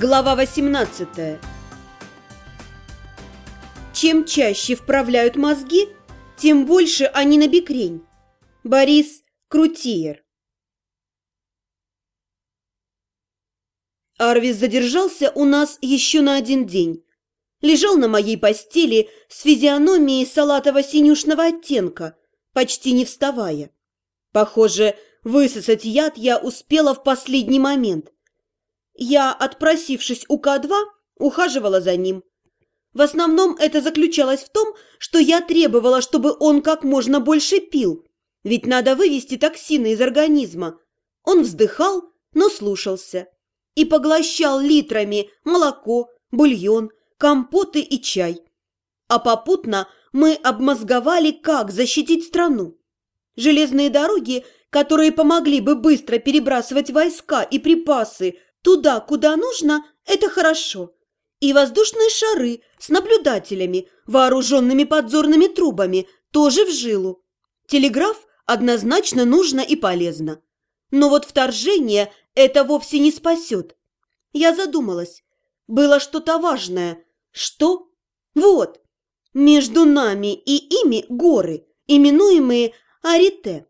Глава 18 Чем чаще вправляют мозги, тем больше они на бекрень. Борис Крутиер Арвис задержался у нас еще на один день. Лежал на моей постели с физиономией салатово-синюшного оттенка, почти не вставая. Похоже, высосать яд я успела в последний момент – я, отпросившись у К2, ухаживала за ним. В основном это заключалось в том, что я требовала, чтобы он как можно больше пил, ведь надо вывести токсины из организма. Он вздыхал, но слушался и поглощал литрами молоко, бульон, компоты и чай. А попутно мы обмозговали, как защитить страну. Железные дороги, которые помогли бы быстро перебрасывать войска и припасы Туда, куда нужно, это хорошо. И воздушные шары с наблюдателями, вооруженными подзорными трубами, тоже в жилу. Телеграф однозначно нужно и полезно. Но вот вторжение это вовсе не спасет. Я задумалась. Было что-то важное. Что? Вот. Между нами и ими горы, именуемые Арите.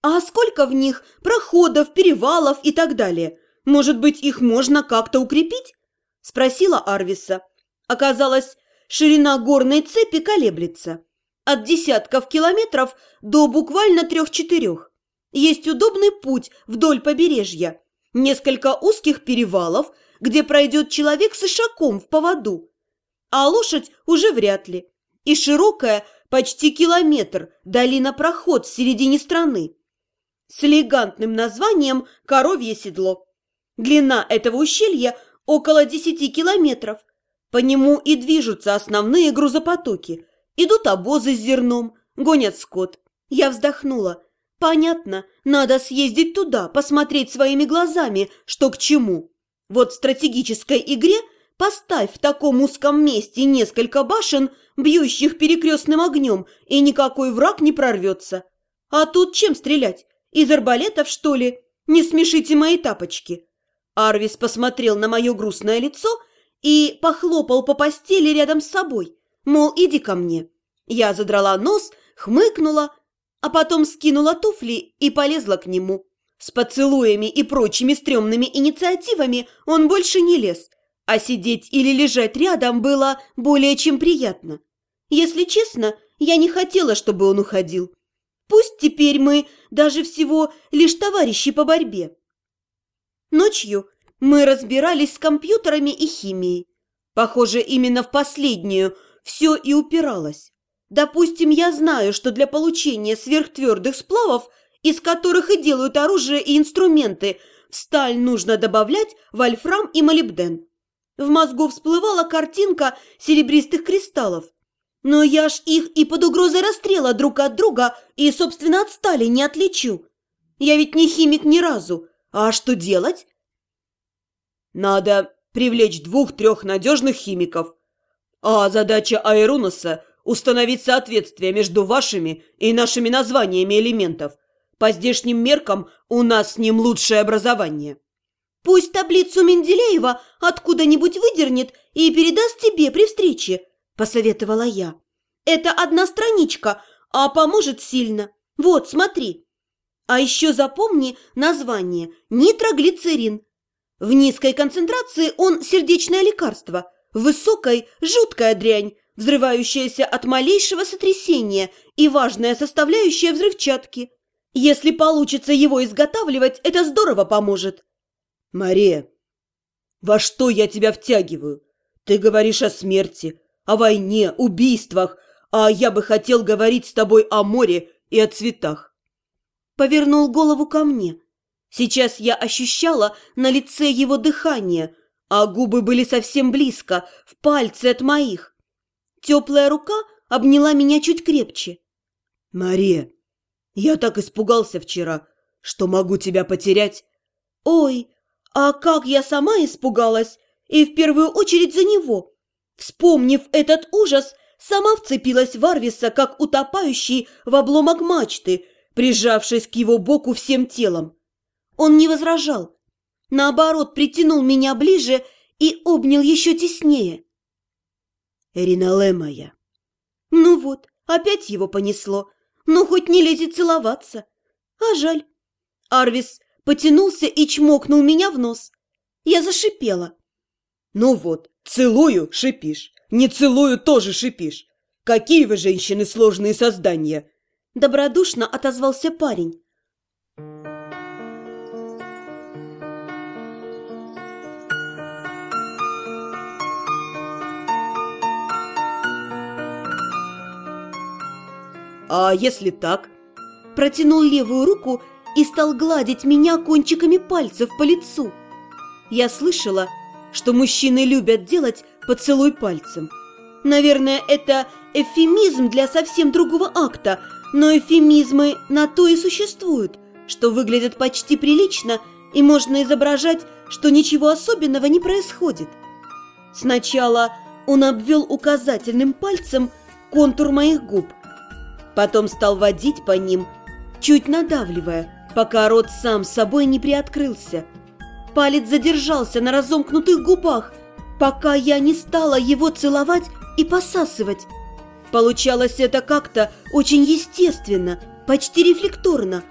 А сколько в них проходов, перевалов и так далее – может быть, их можно как-то укрепить?» – спросила Арвиса. Оказалось, ширина горной цепи колеблется. От десятков километров до буквально трех-четырех. Есть удобный путь вдоль побережья. Несколько узких перевалов, где пройдет человек с ишаком в поводу. А лошадь уже вряд ли. И широкая, почти километр, долина-проход в середине страны. С элегантным названием «Коровье седло». Длина этого ущелья около 10 километров. По нему и движутся основные грузопотоки. Идут обозы с зерном, гонят скот. Я вздохнула. Понятно, надо съездить туда, посмотреть своими глазами, что к чему. Вот в стратегической игре поставь в таком узком месте несколько башен, бьющих перекрестным огнем, и никакой враг не прорвется. А тут чем стрелять? Из арбалетов, что ли? Не смешите мои тапочки. Арвис посмотрел на мое грустное лицо и похлопал по постели рядом с собой, мол, иди ко мне. Я задрала нос, хмыкнула, а потом скинула туфли и полезла к нему. С поцелуями и прочими стрёмными инициативами он больше не лез, а сидеть или лежать рядом было более чем приятно. Если честно, я не хотела, чтобы он уходил. Пусть теперь мы даже всего лишь товарищи по борьбе. Ночью мы разбирались с компьютерами и химией. Похоже, именно в последнюю все и упиралось. Допустим, я знаю, что для получения сверхтвердых сплавов, из которых и делают оружие и инструменты, в сталь нужно добавлять вольфрам и молибден. В мозгу всплывала картинка серебристых кристаллов. Но я ж их и под угрозой расстрела друг от друга и, собственно, от стали не отличу. Я ведь не химик ни разу, а что делать? Надо привлечь двух-трех надежных химиков. А задача Аэруноса – установить соответствие между вашими и нашими названиями элементов. По здешним меркам у нас с ним лучшее образование. Пусть таблицу Менделеева откуда-нибудь выдернет и передаст тебе при встрече, посоветовала я. Это одна страничка, а поможет сильно. Вот, смотри. А еще запомни название – нитроглицерин. В низкой концентрации он сердечное лекарство, в высокой – жуткая дрянь, взрывающаяся от малейшего сотрясения и важная составляющая взрывчатки. Если получится его изготавливать, это здорово поможет. Мария, во что я тебя втягиваю? Ты говоришь о смерти, о войне, убийствах, а я бы хотел говорить с тобой о море и о цветах повернул голову ко мне. Сейчас я ощущала на лице его дыхание, а губы были совсем близко, в пальце от моих. Теплая рука обняла меня чуть крепче. «Мария, я так испугался вчера, что могу тебя потерять». «Ой, а как я сама испугалась, и в первую очередь за него». Вспомнив этот ужас, сама вцепилась в Арвиса, как утопающий в обломок мачты – прижавшись к его боку всем телом. Он не возражал. Наоборот, притянул меня ближе и обнял еще теснее. «Эринале моя!» Ну вот, опять его понесло. Ну, хоть не лезет целоваться. А жаль. Арвис потянулся и чмокнул меня в нос. Я зашипела. «Ну вот, целую, шипишь. Не целую, тоже шипишь. Какие вы, женщины, сложные создания!» Добродушно отозвался парень. «А если так?» Протянул левую руку и стал гладить меня кончиками пальцев по лицу. Я слышала, что мужчины любят делать поцелуй пальцем. Наверное, это эвфемизм для совсем другого акта, но эвфемизмы на то и существуют, что выглядят почти прилично и можно изображать, что ничего особенного не происходит. Сначала он обвел указательным пальцем контур моих губ, потом стал водить по ним, чуть надавливая, пока рот сам собой не приоткрылся. Палец задержался на разомкнутых губах, пока я не стала его целовать и посасывать. Получалось это как-то очень естественно, почти рефлекторно.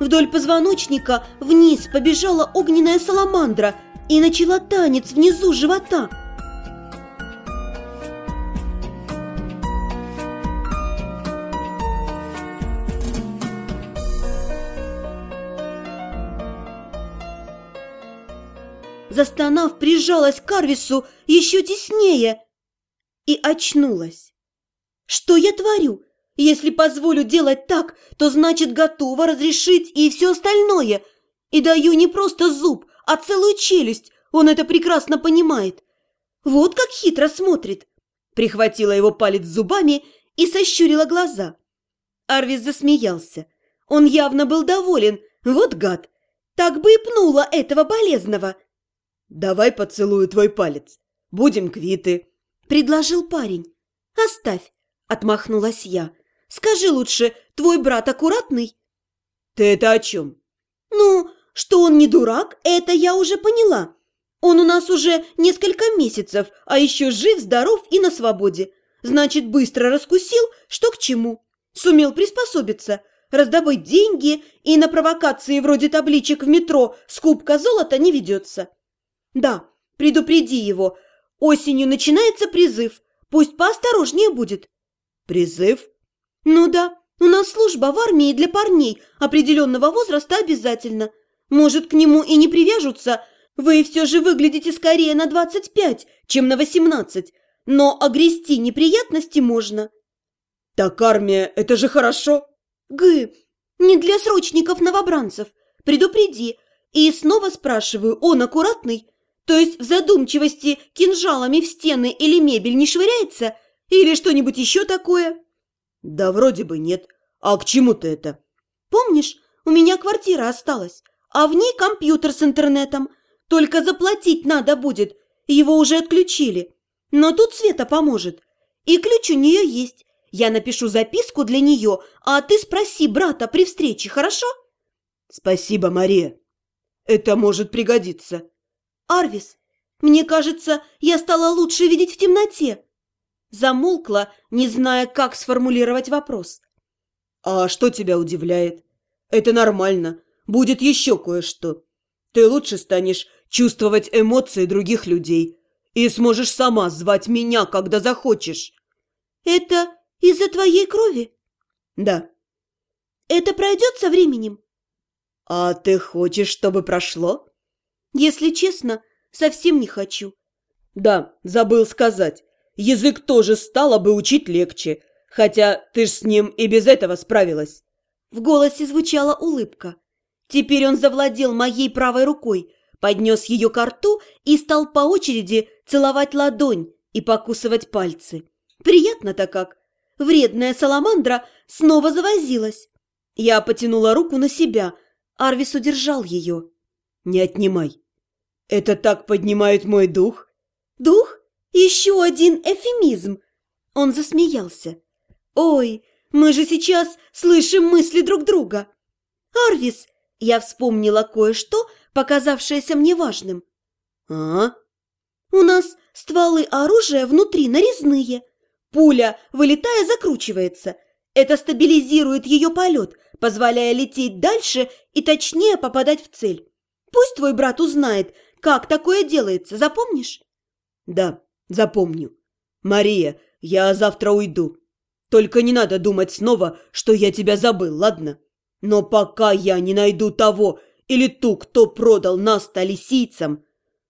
Вдоль позвоночника вниз побежала огненная саламандра и начала танец внизу живота. Застонав, прижалась к Арвису еще теснее и очнулась. Что я творю? Если позволю делать так, то значит готова разрешить и все остальное. И даю не просто зуб, а целую челюсть. Он это прекрасно понимает. Вот как хитро смотрит. Прихватила его палец зубами и сощурила глаза. Арвис засмеялся. Он явно был доволен. Вот гад. Так бы и пнула этого болезного. «Давай поцелую твой палец. Будем квиты», — предложил парень. «Оставь», — отмахнулась я. «Скажи лучше, твой брат аккуратный?» «Ты это о чем?» «Ну, что он не дурак, это я уже поняла. Он у нас уже несколько месяцев, а еще жив, здоров и на свободе. Значит, быстро раскусил, что к чему. Сумел приспособиться, раздобыть деньги и на провокации вроде табличек в метро «Скупка золота» не ведется. Да, предупреди его. Осенью начинается призыв. Пусть поосторожнее будет. Призыв? Ну да, у нас служба в армии для парней определенного возраста обязательно. Может, к нему и не привяжутся. Вы все же выглядите скорее на 25, чем на 18. Но огрести неприятности можно. Так армия, это же хорошо. Гы, не для срочников-новобранцев. Предупреди. И снова спрашиваю, он аккуратный? То есть в задумчивости кинжалами в стены или мебель не швыряется? Или что-нибудь еще такое? Да вроде бы нет. А к чему ты это? Помнишь, у меня квартира осталась, а в ней компьютер с интернетом. Только заплатить надо будет, его уже отключили. Но тут Света поможет. И ключ у нее есть. Я напишу записку для нее, а ты спроси брата при встрече, хорошо? Спасибо, Мария. Это может пригодиться. «Арвис, мне кажется, я стала лучше видеть в темноте». Замолкла, не зная, как сформулировать вопрос. «А что тебя удивляет? Это нормально. Будет еще кое-что. Ты лучше станешь чувствовать эмоции других людей и сможешь сама звать меня, когда захочешь». «Это из-за твоей крови?» «Да». «Это пройдет со временем?» «А ты хочешь, чтобы прошло?» Если честно, совсем не хочу. Да, забыл сказать. Язык тоже стало бы учить легче, хотя ты ж с ним и без этого справилась. В голосе звучала улыбка. Теперь он завладел моей правой рукой, поднес ее к рту и стал по очереди целовать ладонь и покусывать пальцы. Приятно-то как. Вредная саламандра снова завозилась. Я потянула руку на себя. Арвис удержал ее. «Не отнимай. Это так поднимает мой дух. Дух? Еще один эфемизм. Он засмеялся. Ой, мы же сейчас слышим мысли друг друга. Арвис, я вспомнила кое-что, показавшееся мне важным. А? У нас стволы оружия внутри нарезные. Пуля, вылетая, закручивается. Это стабилизирует ее полет, позволяя лететь дальше и точнее попадать в цель. Пусть твой брат узнает, как такое делается, запомнишь? Да, запомню. Мария, я завтра уйду. Только не надо думать снова, что я тебя забыл, ладно? Но пока я не найду того или ту, кто продал нас-то лисийцам,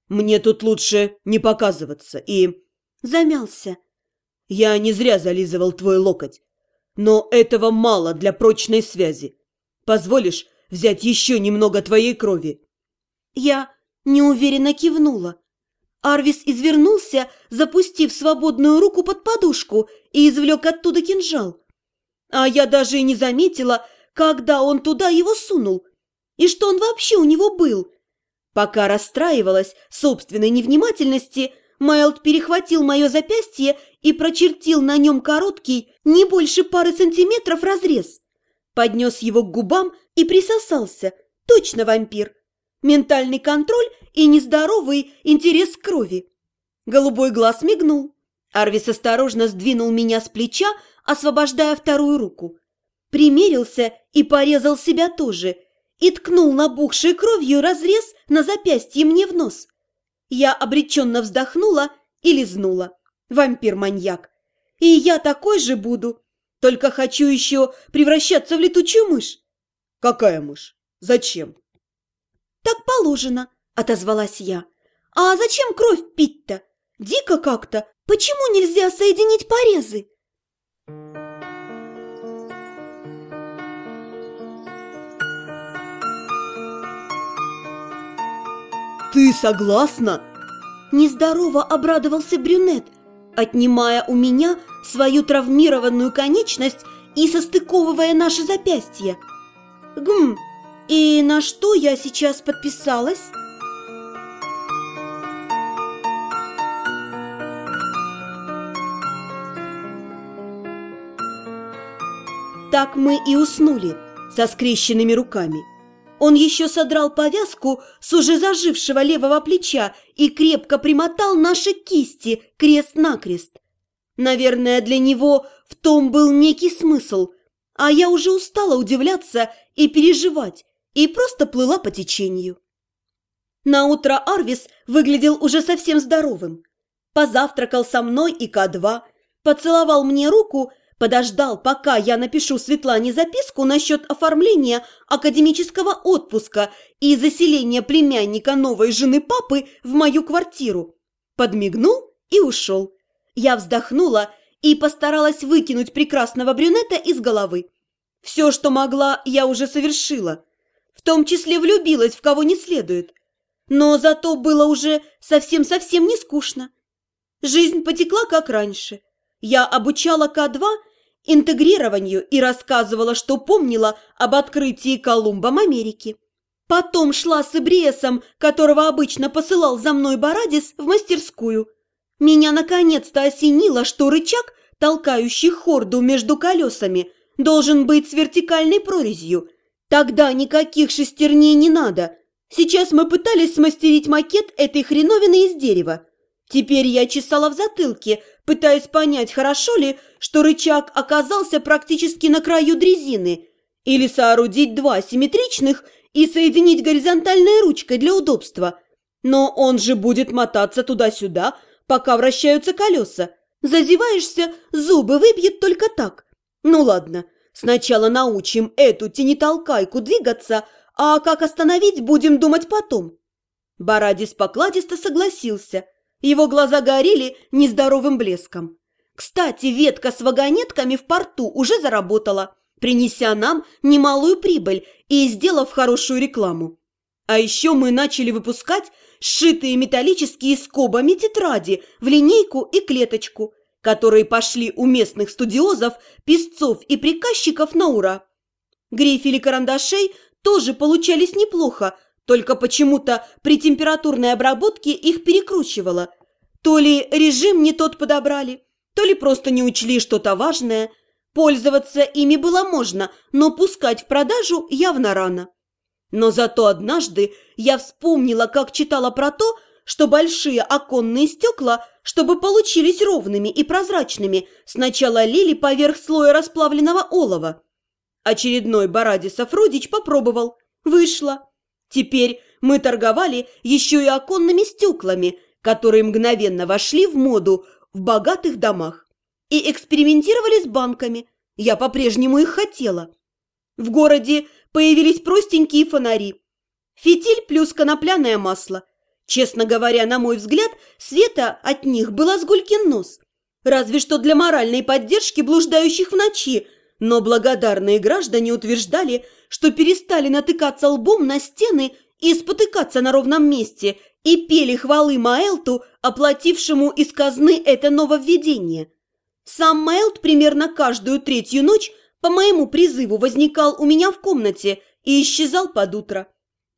мне тут лучше не показываться и... Замялся. Я не зря зализывал твой локоть. Но этого мало для прочной связи. Позволишь взять еще немного твоей крови? Я неуверенно кивнула. Арвис извернулся, запустив свободную руку под подушку и извлек оттуда кинжал. А я даже и не заметила, когда он туда его сунул, и что он вообще у него был. Пока расстраивалась собственной невнимательности, Майлд перехватил мое запястье и прочертил на нем короткий, не больше пары сантиметров разрез. Поднес его к губам и присосался. Точно вампир. Ментальный контроль и нездоровый интерес к крови. Голубой глаз мигнул. Арвис осторожно сдвинул меня с плеча, освобождая вторую руку. Примерился и порезал себя тоже, и ткнул набухшей кровью разрез на запястье мне в нос. Я обреченно вздохнула и лизнула. Вампир-маньяк. И я такой же буду. Только хочу еще превращаться в летучую мышь. Какая мышь? Зачем? Положено, отозвалась я. А зачем кровь пить-то? Дико как-то. Почему нельзя соединить порезы? «Ты согласна?» Нездорово обрадовался брюнет, отнимая у меня свою травмированную конечность и состыковывая наши запястья. «Гм, и на что я сейчас подписалась?» Так мы и уснули со скрещенными руками. Он еще содрал повязку с уже зажившего левого плеча и крепко примотал наши кисти крест-накрест. Наверное, для него в том был некий смысл, а я уже устала удивляться и переживать, и просто плыла по течению. Наутро Арвис выглядел уже совсем здоровым. Позавтракал со мной и К2, поцеловал мне руку подождал, пока я напишу Светлане записку насчет оформления академического отпуска и заселения племянника новой жены папы в мою квартиру. Подмигнул и ушел. Я вздохнула и постаралась выкинуть прекрасного брюнета из головы. Все, что могла, я уже совершила. В том числе влюбилась в кого не следует. Но зато было уже совсем-совсем не скучно. Жизнь потекла, как раньше. Я обучала К2 интегрированию и рассказывала, что помнила об открытии Колумбом Америки. Потом шла с Ибриесом, которого обычно посылал за мной Барадис, в мастерскую. Меня наконец-то осенило, что рычаг, толкающий хорду между колесами, должен быть с вертикальной прорезью. Тогда никаких шестерней не надо. Сейчас мы пытались смастерить макет этой хреновины из дерева. Теперь я чесала в затылке, пытаясь понять, хорошо ли, что рычаг оказался практически на краю дрезины, или соорудить два симметричных и соединить горизонтальной ручкой для удобства. Но он же будет мотаться туда-сюда, пока вращаются колеса. Зазеваешься, зубы выбьет только так. Ну ладно, сначала научим эту тенитолкайку двигаться, а как остановить, будем думать потом. Барадис покладисто согласился – его глаза горели нездоровым блеском. Кстати, ветка с вагонетками в порту уже заработала, принеся нам немалую прибыль и сделав хорошую рекламу. А еще мы начали выпускать сшитые металлические скобами тетради в линейку и клеточку, которые пошли у местных студиозов, песцов и приказчиков на ура. Грифели карандашей тоже получались неплохо, только почему-то при температурной обработке их перекручивало. То ли режим не тот подобрали, то ли просто не учли что-то важное. Пользоваться ими было можно, но пускать в продажу явно рано. Но зато однажды я вспомнила, как читала про то, что большие оконные стекла, чтобы получились ровными и прозрачными, сначала лили поверх слоя расплавленного олова. Очередной Барадисов Рудич попробовал. Вышло. Теперь мы торговали еще и оконными стеклами, которые мгновенно вошли в моду в богатых домах. И экспериментировали с банками. Я по-прежнему их хотела. В городе появились простенькие фонари. Фитиль плюс конопляное масло. Честно говоря, на мой взгляд, света от них была сгулькин нос. Разве что для моральной поддержки блуждающих в ночи, но благодарные граждане утверждали, что перестали натыкаться лбом на стены и спотыкаться на ровном месте, и пели хвалы Маэлту, оплатившему из казны это нововведение. Сам Маэлт примерно каждую третью ночь по моему призыву возникал у меня в комнате и исчезал под утро.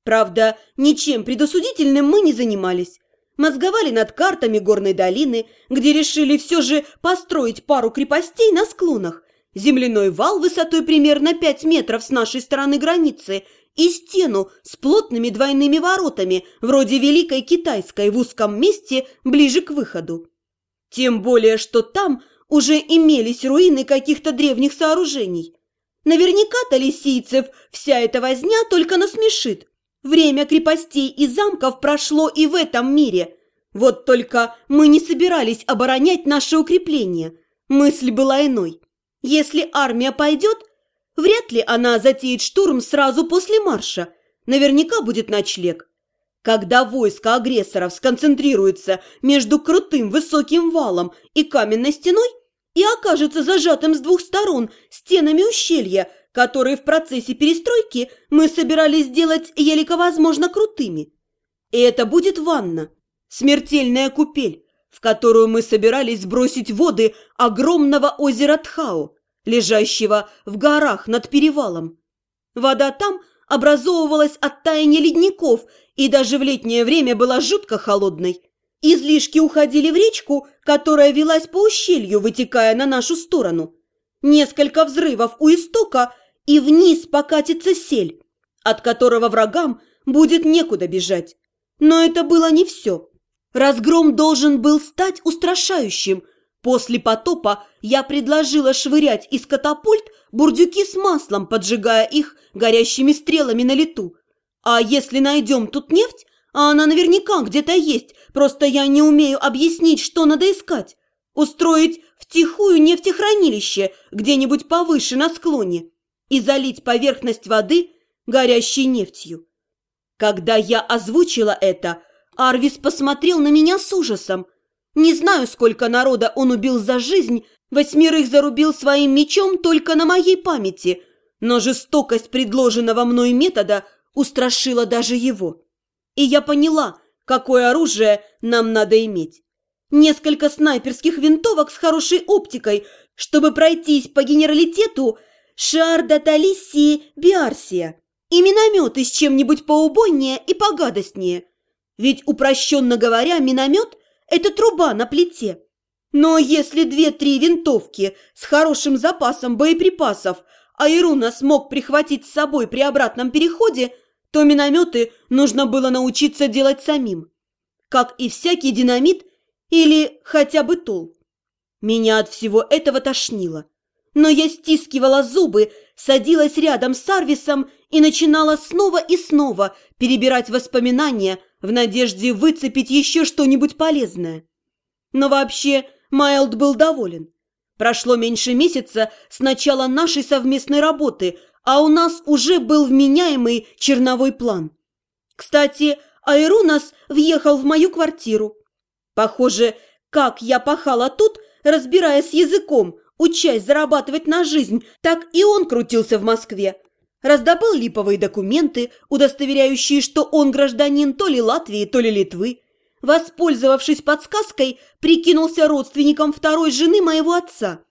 Правда, ничем предосудительным мы не занимались. Мозговали над картами горной долины, где решили все же построить пару крепостей на склонах, земляной вал высотой примерно 5 метров с нашей стороны границы и стену с плотными двойными воротами, вроде Великой Китайской в узком месте ближе к выходу. Тем более, что там уже имелись руины каких-то древних сооружений. Наверняка-то лисийцев вся эта возня только насмешит. Время крепостей и замков прошло и в этом мире. Вот только мы не собирались оборонять наши укрепления. Мысль была иной. Если армия пойдет, вряд ли она затеет штурм сразу после марша. Наверняка будет ночлег. Когда войско агрессоров сконцентрируется между крутым высоким валом и каменной стеной и окажется зажатым с двух сторон стенами ущелья, которые в процессе перестройки мы собирались сделать елико возможно крутыми. И это будет ванна, смертельная купель, в которую мы собирались сбросить воды огромного озера Тхао, лежащего в горах над перевалом. Вода там образовывалась от таяния ледников и даже в летнее время была жутко холодной. Излишки уходили в речку, которая велась по ущелью, вытекая на нашу сторону. Несколько взрывов у истока, и вниз покатится сель, от которого врагам будет некуда бежать. Но это было не все. Разгром должен был стать устрашающим. После потопа я предложила швырять из катапульт бурдюки с маслом, поджигая их горящими стрелами на лету. А если найдем тут нефть, а она наверняка где-то есть, просто я не умею объяснить, что надо искать. Устроить втихую нефтехранилище где-нибудь повыше на склоне и залить поверхность воды горящей нефтью. Когда я озвучила это, Арвис посмотрел на меня с ужасом. Не знаю, сколько народа он убил за жизнь, восьмерых зарубил своим мечом только на моей памяти, но жестокость предложенного мной метода устрашила даже его. И я поняла, какое оружие нам надо иметь. Несколько снайперских винтовок с хорошей оптикой, чтобы пройтись по генералитету Шарда Талисии Биарсия и минометы с чем-нибудь поубойнее и погадостнее. Ведь, упрощенно говоря, миномет – это труба на плите. Но если две-три винтовки с хорошим запасом боеприпасов Айруна смог прихватить с собой при обратном переходе – то минометы нужно было научиться делать самим, как и всякий динамит или хотя бы тол. Меня от всего этого тошнило, но я стискивала зубы, садилась рядом с Арвисом и начинала снова и снова перебирать воспоминания в надежде выцепить еще что-нибудь полезное. Но вообще Майлд был доволен. Прошло меньше месяца с начала нашей совместной работы, а у нас уже был вменяемый черновой план. Кстати, Айрунас въехал в мою квартиру. Похоже, как я пахала тут, разбираясь языком, учась зарабатывать на жизнь, так и он крутился в Москве. Раздобыл липовые документы, удостоверяющие, что он гражданин то ли Латвии, то ли Литвы. Воспользовавшись подсказкой, прикинулся родственником второй жены моего отца –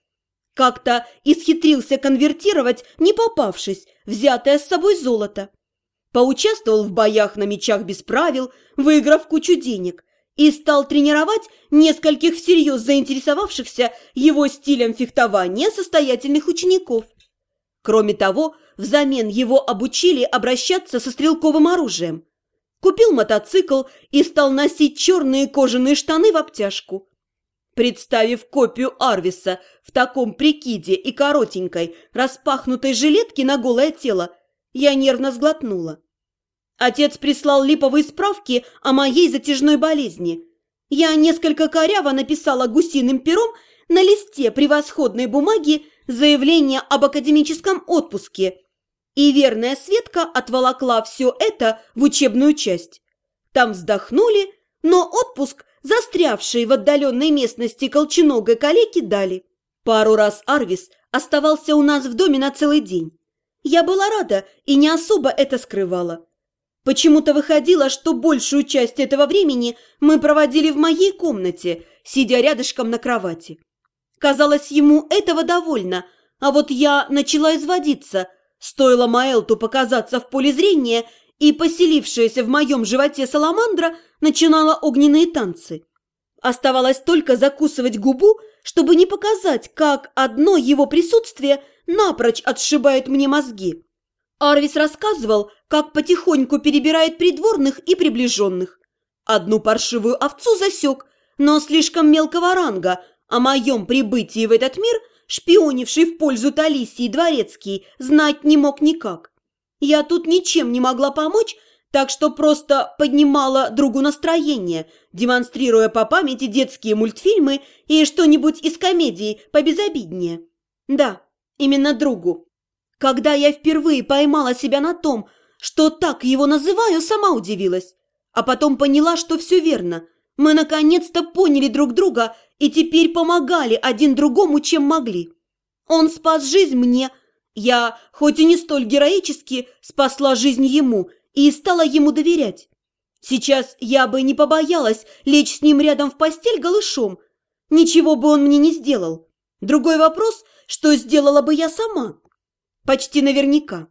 как-то исхитрился конвертировать, не попавшись, взятое с собой золото. Поучаствовал в боях на мечах без правил, выиграв кучу денег, и стал тренировать нескольких всерьез заинтересовавшихся его стилем фехтования состоятельных учеников. Кроме того, взамен его обучили обращаться со стрелковым оружием. купил мотоцикл и стал носить черные кожаные штаны в обтяжку. Представив копию Арвиса в таком прикиде и коротенькой, распахнутой жилетке на голое тело, я нервно сглотнула. Отец прислал липовые справки о моей затяжной болезни. Я несколько коряво написала гусиным пером на листе превосходной бумаги заявление об академическом отпуске, и верная Светка отволокла все это в учебную часть. Там вздохнули, но отпуск, застрявший в отдаленной местности колченогой калеки, дали. Пару раз Арвис оставался у нас в доме на целый день. Я была рада и не особо это скрывала. Почему-то выходило, что большую часть этого времени мы проводили в моей комнате, сидя рядышком на кровати. Казалось, ему этого довольно, а вот я начала изводиться. Стоило Маэлту показаться в поле зрения, и поселившаяся в моем животе саламандра начинала огненные танцы. Оставалось только закусывать губу, чтобы не показать, как одно его присутствие напрочь отшибает мне мозги. Арвис рассказывал, как потихоньку перебирает придворных и приближенных. Одну паршивую овцу засек, но слишком мелкого ранга, о моем прибытии в этот мир, шпионивший в пользу Талисии дворецкий, знать не мог никак. Я тут ничем не могла помочь, так что просто поднимала другу настроение, демонстрируя по памяти детские мультфильмы и что-нибудь из комедии побезобиднее. Да, именно другу. Когда я впервые поймала себя на том, что так его называю, сама удивилась. А потом поняла, что все верно. Мы наконец-то поняли друг друга и теперь помогали один другому, чем могли. Он спас жизнь мне. Я, хоть и не столь героически, спасла жизнь ему и стала ему доверять. Сейчас я бы не побоялась лечь с ним рядом в постель голышом. Ничего бы он мне не сделал. Другой вопрос, что сделала бы я сама. Почти наверняка.